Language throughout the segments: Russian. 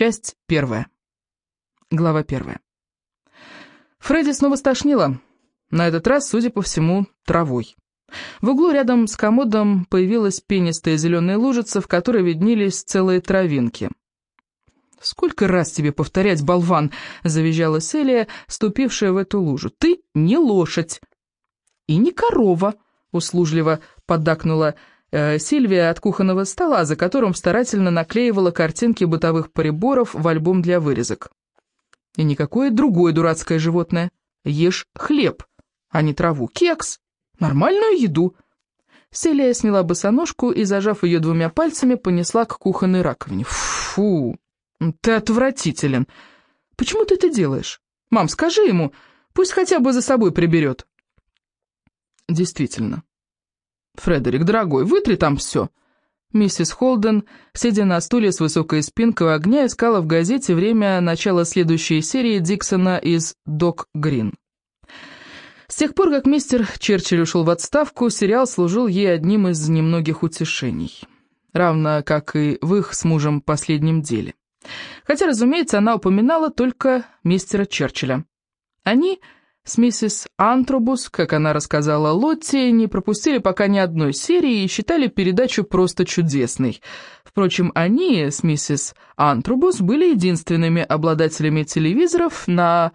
Часть первая. Глава первая. Фредди снова стошнило. На этот раз, судя по всему, травой. В углу рядом с комодом появилась пенистая зеленая лужица, в которой виднелись целые травинки. «Сколько раз тебе повторять, болван!» — завизжала Селия, ступившая в эту лужу. «Ты не лошадь!» «И не корова!» — услужливо поддакнула Сильвия от кухонного стола, за которым старательно наклеивала картинки бытовых приборов в альбом для вырезок. «И никакое другое дурацкое животное. Ешь хлеб, а не траву. Кекс. Нормальную еду». Селия сняла босоножку и, зажав ее двумя пальцами, понесла к кухонной раковине. «Фу!» «Ты отвратителен. Почему ты это делаешь? Мам, скажи ему, пусть хотя бы за собой приберет». «Действительно. Фредерик, дорогой, вытри там все». Миссис Холден, сидя на стуле с высокой спинкой огня, искала в газете время начала следующей серии Диксона из «Док Грин». С тех пор, как мистер Черчилль ушел в отставку, сериал служил ей одним из немногих утешений, равно как и в их с мужем последнем деле. Хотя, разумеется, она упоминала только мистера Черчилля. Они с миссис Антробус, как она рассказала Лотте, не пропустили пока ни одной серии и считали передачу просто чудесной. Впрочем, они с миссис Антробус были единственными обладателями телевизоров на...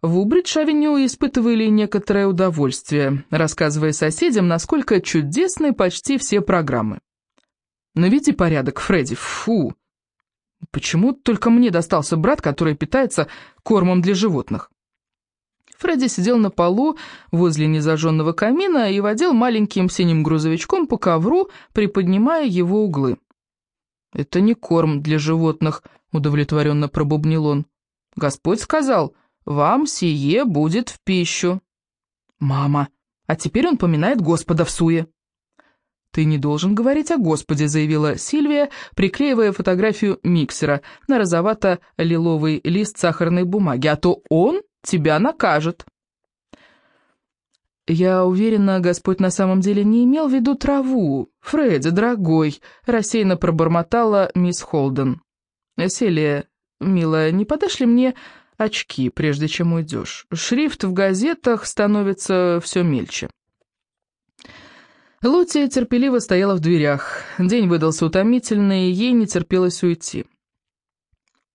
В Убридж-авеню испытывали некоторое удовольствие, рассказывая соседям, насколько чудесны почти все программы. «Наведи порядок, Фредди, фу!» Почему только мне достался брат, который питается кормом для животных? Фредди сидел на полу возле незажженного камина и водил маленьким синим грузовичком по ковру, приподнимая его углы. «Это не корм для животных», — удовлетворенно пробубнил он. «Господь сказал, вам сие будет в пищу». «Мама, а теперь он поминает Господа в суе». «Ты не должен говорить о Господе», — заявила Сильвия, приклеивая фотографию миксера на розовато-лиловый лист сахарной бумаги, «а то он тебя накажет». «Я уверена, Господь на самом деле не имел в виду траву. Фредди, дорогой», — рассеянно пробормотала мисс Холден. «Селия, милая, не подашь ли мне очки, прежде чем уйдешь? Шрифт в газетах становится все мельче». Лути терпеливо стояла в дверях. День выдался утомительный, и ей не терпелось уйти.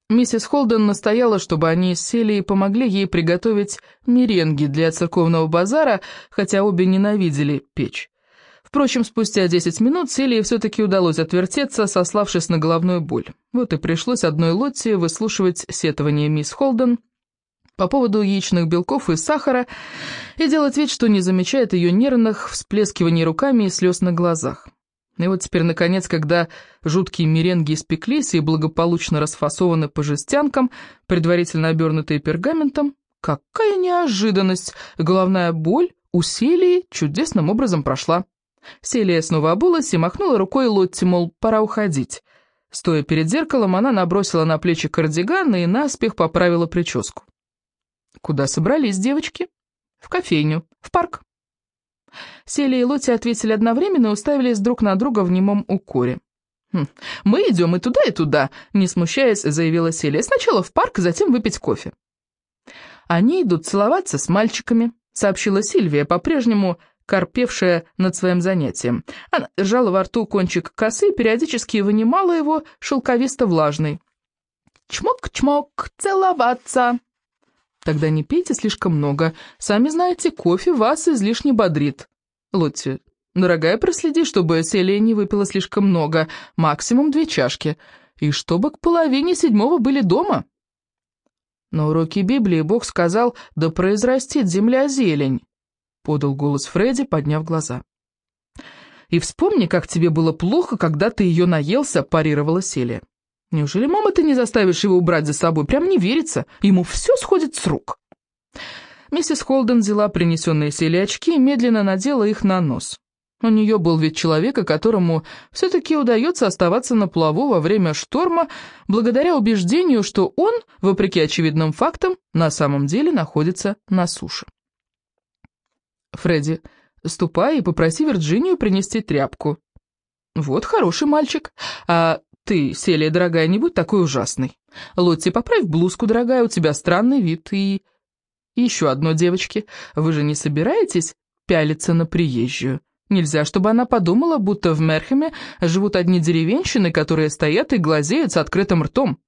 Миссис Холден настояла, чтобы они сели и помогли ей приготовить меренги для церковного базара, хотя обе ненавидели печь. Впрочем, спустя 10 минут Селии все-таки удалось отвертеться, сославшись на головную боль. Вот и пришлось одной Лотте выслушивать сетование мисс Холден, по поводу яичных белков и сахара и делать вид, что не замечает ее нервных всплескиваний руками и слез на глазах. И вот теперь, наконец, когда жуткие меренги испеклись и благополучно расфасованы по жестянкам, предварительно обернутые пергаментом, какая неожиданность! Головная боль у чудесным образом прошла. Селия снова обулась и махнула рукой Лотти, мол, пора уходить. Стоя перед зеркалом, она набросила на плечи кардиган и наспех поправила прическу. «Куда собрались девочки?» «В кофейню, в парк». Селия и Лотти ответили одновременно и уставились друг на друга в немом укоре. «Хм, «Мы идем и туда, и туда», — не смущаясь, заявила Селия. «Сначала в парк, затем выпить кофе». «Они идут целоваться с мальчиками», — сообщила Сильвия, по-прежнему корпевшая над своим занятием. Она сжала во рту кончик косы и периодически вынимала его шелковисто-влажный. «Чмок-чмок, целоваться!» Тогда не пейте слишком много. Сами знаете, кофе вас излишне бодрит. Лотти, дорогая, проследи, чтобы Селия не выпила слишком много, максимум две чашки, и чтобы к половине седьмого были дома. На уроке Библии Бог сказал, да произрастет земля зелень, подал голос Фредди, подняв глаза. «И вспомни, как тебе было плохо, когда ты ее наелся», – парировала Селия. Неужели, мама, ты не заставишь его убрать за собой? Прям не верится. Ему все сходит с рук. Миссис Холден взяла принесенные сели очки и медленно надела их на нос. У нее был вид человека, которому все-таки удается оставаться на плаву во время шторма, благодаря убеждению, что он, вопреки очевидным фактам, на самом деле находится на суше. «Фредди, ступай и попроси Вирджинию принести тряпку». «Вот хороший мальчик. А Ты, Селия, дорогая, не будь такой ужасной. Лотти, поправь блузку, дорогая, у тебя странный вид. И... и еще одно, девочки, вы же не собираетесь пялиться на приезжую? Нельзя, чтобы она подумала, будто в Мерхеме живут одни деревенщины, которые стоят и глазеют с открытым ртом.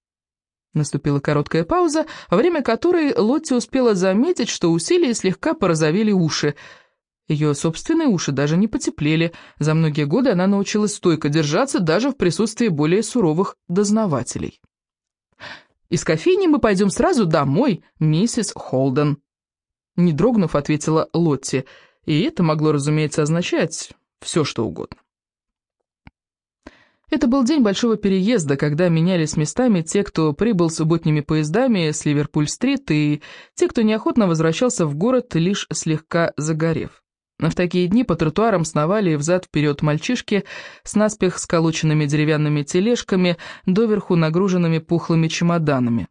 Наступила короткая пауза, во время которой Лотти успела заметить, что у Силии слегка порозовели уши. Ее собственные уши даже не потеплели. За многие годы она научилась стойко держаться даже в присутствии более суровых дознавателей. «Из кофейни мы пойдем сразу домой, миссис Холден», — не дрогнув, ответила Лотти, и это могло, разумеется, означать все, что угодно. Это был день большого переезда, когда менялись местами те, кто прибыл субботними поездами с Ливерпуль-стрит, и те, кто неохотно возвращался в город, лишь слегка загорев. В такие дни по тротуарам сновали взад-вперед мальчишки с наспех сколоченными деревянными тележками, доверху нагруженными пухлыми чемоданами.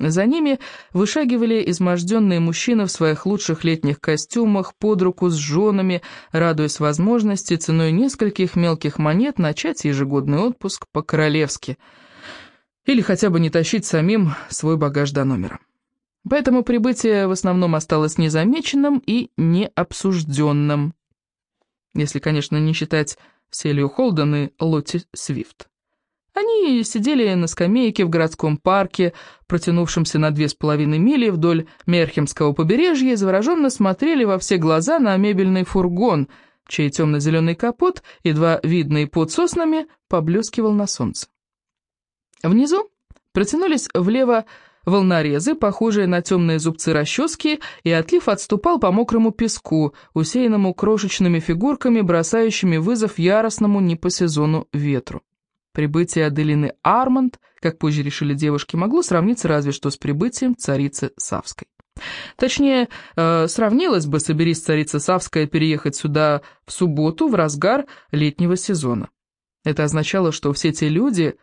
За ними вышагивали изможденные мужчины в своих лучших летних костюмах, под руку с женами, радуясь возможности ценой нескольких мелких монет начать ежегодный отпуск по-королевски. Или хотя бы не тащить самим свой багаж до номера. Поэтому прибытие в основном осталось незамеченным и необсужденным. Если, конечно, не считать Селию Холден и Лотти Свифт. Они сидели на скамейке в городском парке, протянувшемся на две с половиной мили вдоль Мерхемского побережья, и завороженно смотрели во все глаза на мебельный фургон, чей темно-зеленый капот, едва видный под соснами, поблескивал на солнце. Внизу протянулись влево волнорезы, похожие на темные зубцы расчески, и отлив отступал по мокрому песку, усеянному крошечными фигурками, бросающими вызов яростному не по сезону ветру. Прибытие Аделины Арманд, как позже решили девушки, могло сравниться разве что с прибытием царицы Савской. Точнее, э, сравнилось бы, соберись царица Савская переехать сюда в субботу, в разгар летнего сезона. Это означало, что все те люди,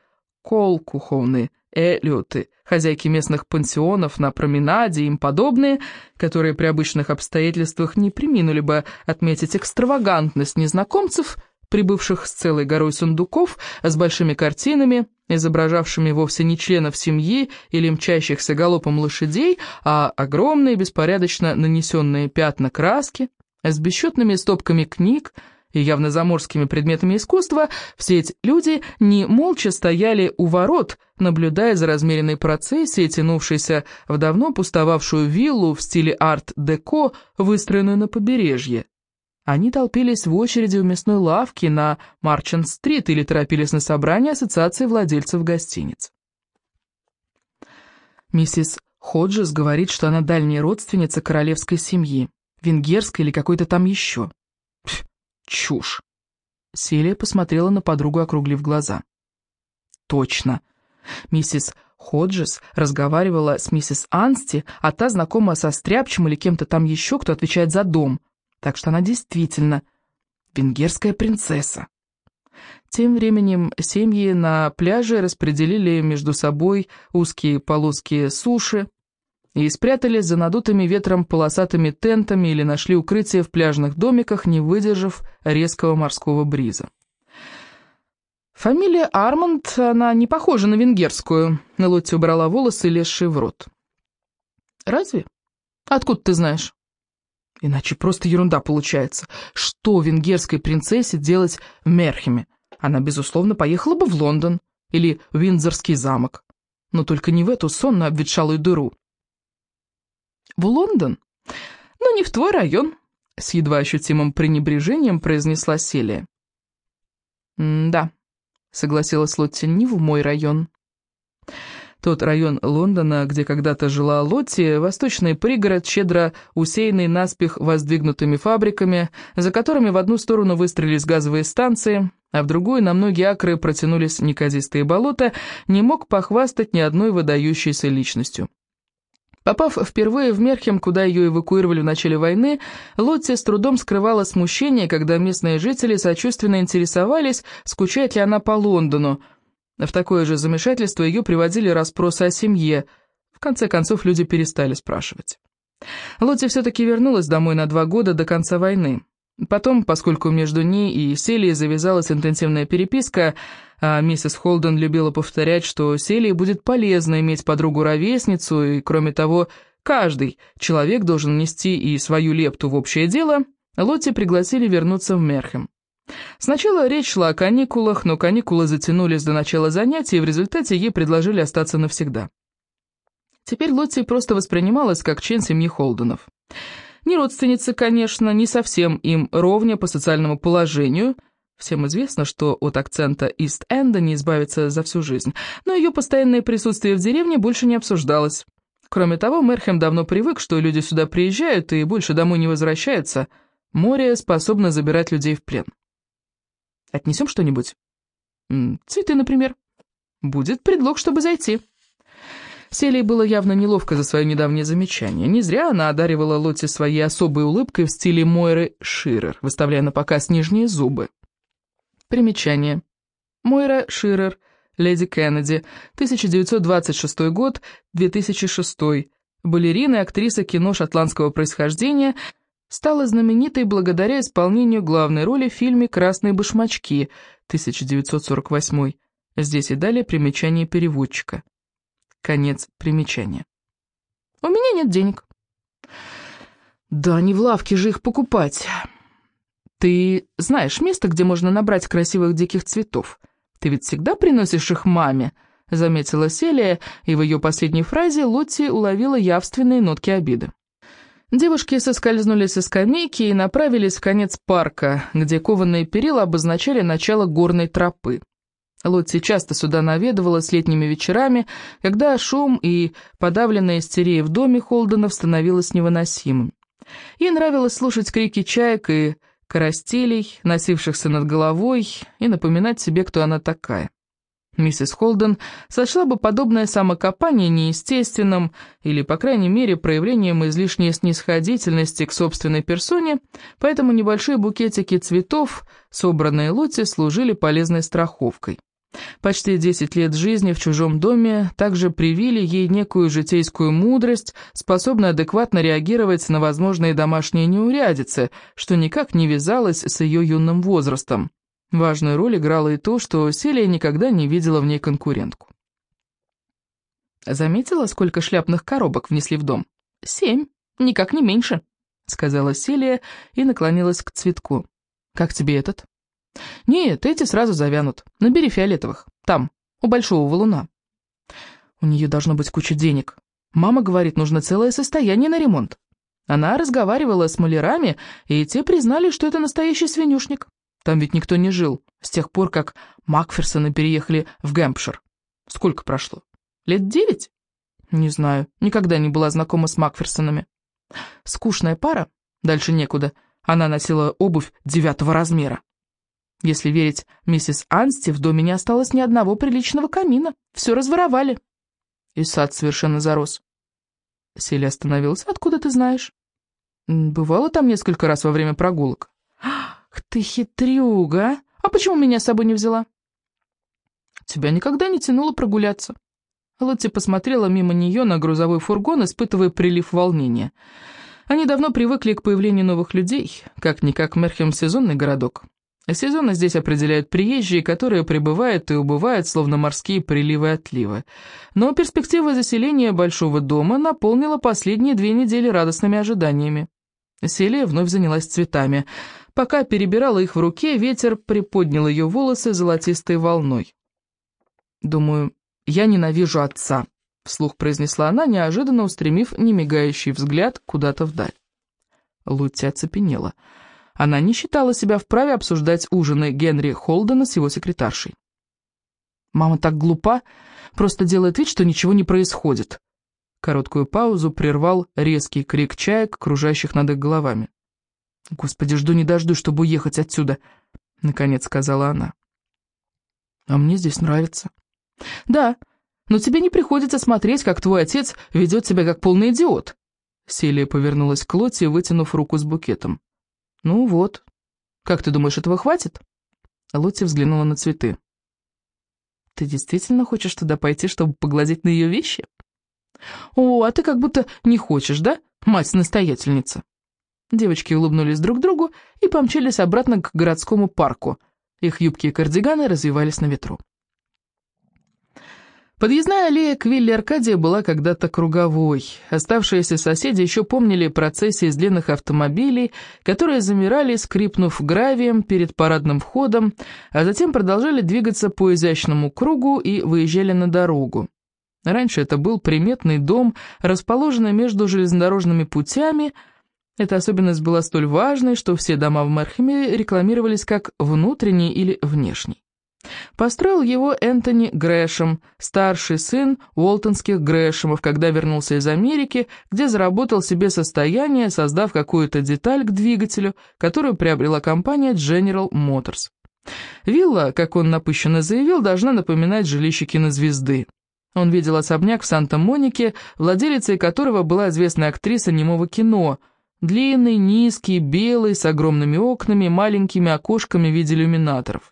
колкуховные, эллиоты, хозяйки местных пансионов на променаде и им подобные, которые при обычных обстоятельствах не приминули бы отметить экстравагантность незнакомцев – прибывших с целой горой сундуков, с большими картинами, изображавшими вовсе не членов семьи или мчащихся галопом лошадей, а огромные беспорядочно нанесенные пятна краски, с бесчетными стопками книг и явно заморскими предметами искусства, все эти люди не молча стояли у ворот, наблюдая за размеренной процессией, тянувшейся в давно пустовавшую виллу в стиле арт-деко, выстроенную на побережье. Они толпились в очереди у мясной лавки на Марчант-стрит или торопились на собрание Ассоциации владельцев гостиниц. Миссис Ходжес говорит, что она дальняя родственница королевской семьи, венгерской или какой-то там еще. Чушь. Селия посмотрела на подругу, округлив глаза. Точно. Миссис Ходжес разговаривала с миссис Ансти, а та знакома со Стряпчем или кем-то там еще, кто отвечает за дом – так что она действительно венгерская принцесса. Тем временем семьи на пляже распределили между собой узкие полоски суши и спрятались за надутыми ветром полосатыми тентами или нашли укрытие в пляжных домиках, не выдержав резкого морского бриза. Фамилия Арманд, она не похожа на венгерскую. Лотти убрала волосы, лезшие в рот. «Разве? Откуда ты знаешь?» Иначе просто ерунда получается. Что венгерской принцессе делать в Мерхеме? Она, безусловно, поехала бы в Лондон или в Виндзорский замок. Но только не в эту сонную обветшалую дыру. В Лондон? Ну, не в твой район, с едва ощутимым пренебрежением произнесла Селия. «Да», — согласилась Лотти, — «не в мой район». Тот район Лондона, где когда-то жила Лотти, восточный пригород, щедро усеянный наспех воздвигнутыми фабриками, за которыми в одну сторону выстроились газовые станции, а в другую на многие акры протянулись неказистые болота, не мог похвастать ни одной выдающейся личностью. Попав впервые в Мерхем, куда ее эвакуировали в начале войны, Лотти с трудом скрывала смущение, когда местные жители сочувственно интересовались, скучает ли она по Лондону, в такое же замешательство ее приводили расспросы о семье. В конце концов, люди перестали спрашивать. Лотти все-таки вернулась домой на два года до конца войны. Потом, поскольку между ней и Селией завязалась интенсивная переписка, а миссис Холден любила повторять, что Селии будет полезно иметь подругу-ровесницу, и, кроме того, каждый человек должен нести и свою лепту в общее дело, Лотти пригласили вернуться в Мерхем. Сначала речь шла о каникулах, но каникулы затянулись до начала занятий, и в результате ей предложили остаться навсегда. Теперь Лотти просто воспринималась как член семьи Холденов. Не родственница, конечно, не совсем им ровня по социальному положению. Всем известно, что от акцента Ист-Энда не избавиться за всю жизнь, но ее постоянное присутствие в деревне больше не обсуждалось. Кроме того, Мерхем давно привык, что люди сюда приезжают и больше домой не возвращаются. Море способно забирать людей в плен. Отнесем что-нибудь? Цветы, например. Будет предлог, чтобы зайти. Селии было явно неловко за свое недавнее замечание. Не зря она одаривала Лотти своей особой улыбкой в стиле Мойры Ширер, выставляя на показ нижние зубы. Примечание. Мойра Ширер, леди Кеннеди, 1926 год, 2006. Балерина и актриса кино шотландского происхождения, стала знаменитой благодаря исполнению главной роли в фильме «Красные башмачки» 1948. Здесь и далее примечание переводчика. Конец примечания. «У меня нет денег». «Да не в лавке же их покупать. Ты знаешь место, где можно набрать красивых диких цветов? Ты ведь всегда приносишь их маме», — заметила Селия, и в ее последней фразе Лотти уловила явственные нотки обиды. Девушки соскользнули со скамейки и направились в конец парка, где кованые перила обозначали начало горной тропы. Лотти часто сюда наведывалась летними вечерами, когда шум и подавленная истерия в доме Холденов становилась невыносимым. Ей нравилось слушать крики чаек и карастелей, носившихся над головой, и напоминать себе, кто она такая. Миссис Холден сочла бы подобное самокопание неестественным или, по крайней мере, проявлением излишней снисходительности к собственной персоне, поэтому небольшие букетики цветов, собранные Лотти, служили полезной страховкой. Почти десять лет жизни в чужом доме также привили ей некую житейскую мудрость, способную адекватно реагировать на возможные домашние неурядицы, что никак не вязалось с ее юным возрастом. Важную роль играло и то, что Селия никогда не видела в ней конкурентку. «Заметила, сколько шляпных коробок внесли в дом?» «Семь, никак не меньше», — сказала Селия и наклонилась к цветку. «Как тебе этот?» «Нет, эти сразу завянут. Набери фиолетовых. Там, у большого валуна». «У нее должно быть куча денег. Мама говорит, нужно целое состояние на ремонт. Она разговаривала с малярами, и те признали, что это настоящий свинюшник. Там ведь никто не жил, с тех пор, как Макферсоны переехали в Гэмпшир. Сколько прошло? Лет девять? Не знаю, никогда не была знакома с Макферсонами. Скучная пара, дальше некуда. Она носила обувь девятого размера. Если верить миссис Ансти, в доме не осталось ни одного приличного камина. Все разворовали. И сад совершенно зарос. Селия остановилась. «Откуда ты знаешь?» «Бывало там несколько раз во время прогулок». «Ах ты хитрюга! А почему меня с собой не взяла?» «Тебя никогда не тянуло прогуляться». Лотти посмотрела мимо нее на грузовой фургон, испытывая прилив волнения. Они давно привыкли к появлению новых людей, как-никак Мерхем сезонный городок. Сезоны здесь определяют приезжие, которые прибывают и убывают, словно морские приливы и отливы. Но перспектива заселения большого дома наполнила последние две недели радостными ожиданиями. Селия вновь занялась цветами. Пока перебирала их в руке, ветер приподнял ее волосы золотистой волной. «Думаю, я ненавижу отца», — вслух произнесла она, неожиданно устремив немигающий взгляд куда-то вдаль. Лутти оцепенела. Она не считала себя вправе обсуждать ужины Генри Холдена с его секретаршей. «Мама так глупа, просто делает вид, что ничего не происходит». Короткую паузу прервал резкий крик чаек, кружащих над их головами. «Господи, жду не дожду, чтобы уехать отсюда», — наконец сказала она. «А мне здесь нравится». «Да, но тебе не приходится смотреть, как твой отец ведет себя как полный идиот». Селия повернулась к Лоте, вытянув руку с букетом. «Ну вот. Как ты думаешь, этого хватит?» Лотти взглянула на цветы. «Ты действительно хочешь туда пойти, чтобы поглазеть на ее вещи?» «О, а ты как будто не хочешь, да, мать-настоятельница?» Девочки улыбнулись друг другу и помчались обратно к городскому парку. Их юбки и кардиганы развивались на ветру. Подъездная аллея к вилле Аркадия была когда-то круговой. Оставшиеся соседи еще помнили процессии из длинных автомобилей, которые замирали, скрипнув гравием перед парадным входом, а затем продолжали двигаться по изящному кругу и выезжали на дорогу. Раньше это был приметный дом, расположенный между железнодорожными путями. Эта особенность была столь важной, что все дома в Мерхеме рекламировались как внутренний или внешний. Построил его Энтони Грэшем, старший сын Уолтонских Грэшемов, когда вернулся из Америки, где заработал себе состояние, создав какую-то деталь к двигателю, которую приобрела компания General Motors. Вилла, как он напыщенно заявил, должна напоминать жилище кинозвезды. Он видел особняк в Санта-Монике, владелицей которого была известная актриса немого кино. Длинный, низкий, белый, с огромными окнами, маленькими окошками в виде иллюминаторов.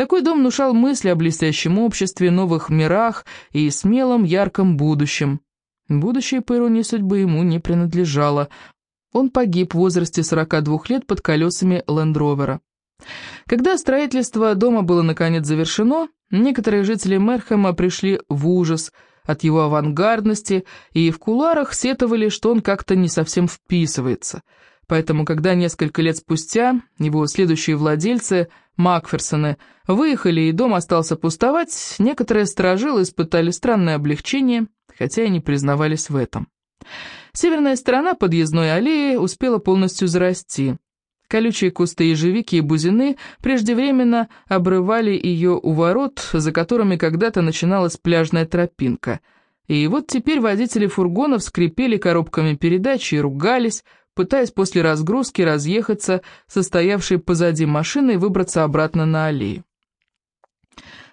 Такой дом внушал мысли о блестящем обществе, новых мирах и смелом, ярком будущем. Будущее, по иронии судьбы, ему не принадлежало. Он погиб в возрасте 42 лет под колесами Лендровера. Когда строительство дома было наконец завершено, некоторые жители Мерхэма пришли в ужас от его авангардности и в куларах сетовали, что он как-то не совсем вписывается – Поэтому, когда несколько лет спустя его следующие владельцы, Макферсоны, выехали и дом остался пустовать, некоторые сторожилы испытали странное облегчение, хотя и не признавались в этом. Северная сторона подъездной аллеи успела полностью зарасти. Колючие кусты ежевики и бузины преждевременно обрывали ее у ворот, за которыми когда-то начиналась пляжная тропинка. И вот теперь водители фургонов скрипели коробками передач и ругались, пытаясь после разгрузки разъехаться, состоявшей позади машины, и выбраться обратно на аллею.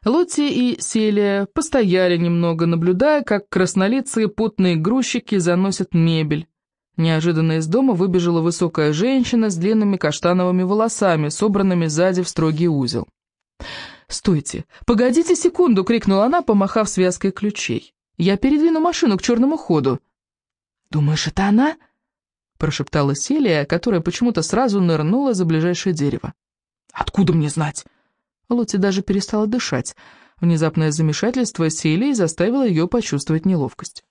Лотти и Селия постояли немного, наблюдая, как краснолицые потные грузчики заносят мебель. Неожиданно из дома выбежала высокая женщина с длинными каштановыми волосами, собранными сзади в строгий узел. «Стойте! Погодите секунду!» — крикнула она, помахав связкой ключей. «Я передвину машину к черному ходу». «Думаешь, это она?» Прошептала Селия, которая почему-то сразу нырнула за ближайшее дерево. «Откуда мне знать?» Лоти даже перестала дышать. Внезапное замешательство Селии заставило ее почувствовать неловкость.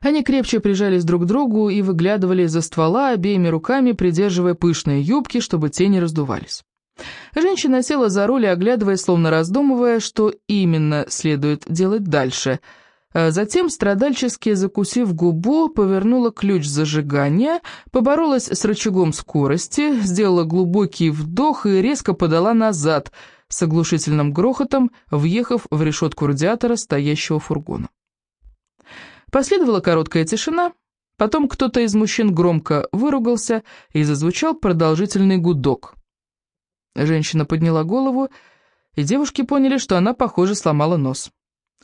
Они крепче прижались друг к другу и выглядывали из-за ствола, обеими руками придерживая пышные юбки, чтобы те не раздувались. Женщина села за руль, оглядывая, словно раздумывая, что именно следует делать дальше — затем, страдальчески закусив губу, повернула ключ зажигания, поборолась с рычагом скорости, сделала глубокий вдох и резко подала назад, с оглушительным грохотом, въехав в решетку радиатора стоящего фургона. Последовала короткая тишина, потом кто-то из мужчин громко выругался и зазвучал продолжительный гудок. Женщина подняла голову, и девушки поняли, что она, похоже, сломала нос.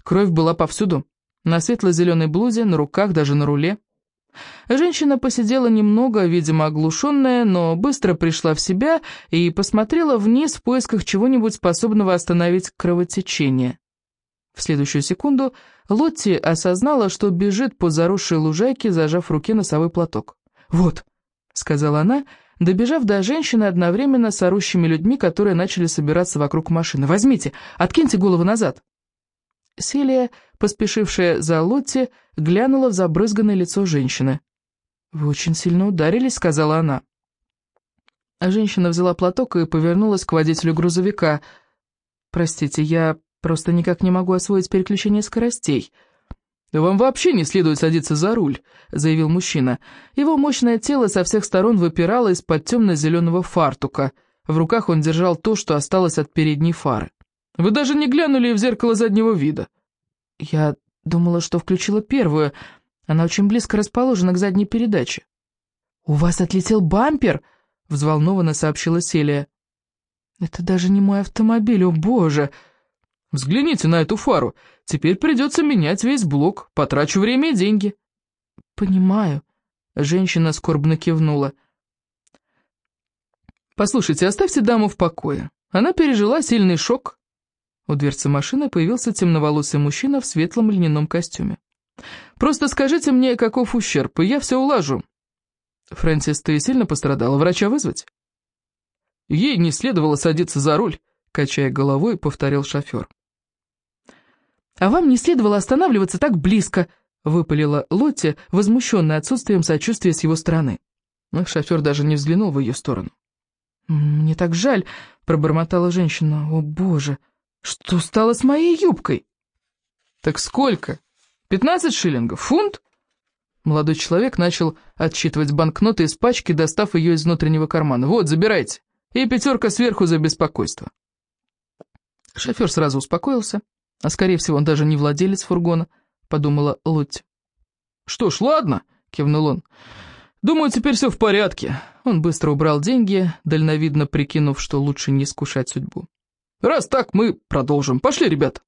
Кровь была повсюду. На светло-зеленой блузе, на руках, даже на руле. Женщина посидела немного, видимо, оглушенная, но быстро пришла в себя и посмотрела вниз в поисках чего-нибудь способного остановить кровотечение. В следующую секунду Лотти осознала, что бежит по заросшей лужайке, зажав в руке носовой платок. «Вот», — сказала она, добежав до женщины одновременно с орущими людьми, которые начали собираться вокруг машины. «Возьмите, откиньте голову назад». Селия, поспешившая за Лотти, глянула в забрызганное лицо женщины. «Вы очень сильно ударились», — сказала она. Женщина взяла платок и повернулась к водителю грузовика. «Простите, я просто никак не могу освоить переключение скоростей». «Вам вообще не следует садиться за руль», — заявил мужчина. Его мощное тело со всех сторон выпирало из-под темно-зеленого фартука. В руках он держал то, что осталось от передней фары. Вы даже не глянули в зеркало заднего вида». «Я думала, что включила первую. Она очень близко расположена к задней передаче». «У вас отлетел бампер?» — взволнованно сообщила Селия. «Это даже не мой автомобиль, о боже!» «Взгляните на эту фару. Теперь придется менять весь блок. Потрачу время и деньги». «Понимаю», — женщина скорбно кивнула. «Послушайте, оставьте даму в покое. Она пережила сильный шок, у дверцы машины появился темноволосый мужчина в светлом льняном костюме. «Просто скажите мне, каков ущерб, и я все улажу». «Фрэнсис, ты сильно пострадала? Врача вызвать?» «Ей не следовало садиться за руль», — качая головой, повторил шофер. «А вам не следовало останавливаться так близко», — выпалила Лотти, возмущенная отсутствием сочувствия с его стороны. Шофер даже не взглянул в ее сторону. «Мне так жаль», — пробормотала женщина. «О, боже, что стало с моей юбкой?» «Так сколько? Пятнадцать шиллингов? Фунт?» Молодой человек начал отсчитывать банкноты из пачки, достав ее из внутреннего кармана. «Вот, забирайте. И пятерка сверху за беспокойство». Шофер сразу успокоился, а скорее всего он даже не владелец фургона, подумала Лотти. «Что ж, ладно», — кивнул он. «Думаю, теперь все в порядке». Он быстро убрал деньги, дальновидно прикинув, что лучше не искушать судьбу. «Раз так, мы продолжим. Пошли, ребята».